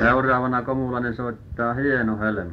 Seuraavana Komulainen soittaa Hieno helmi.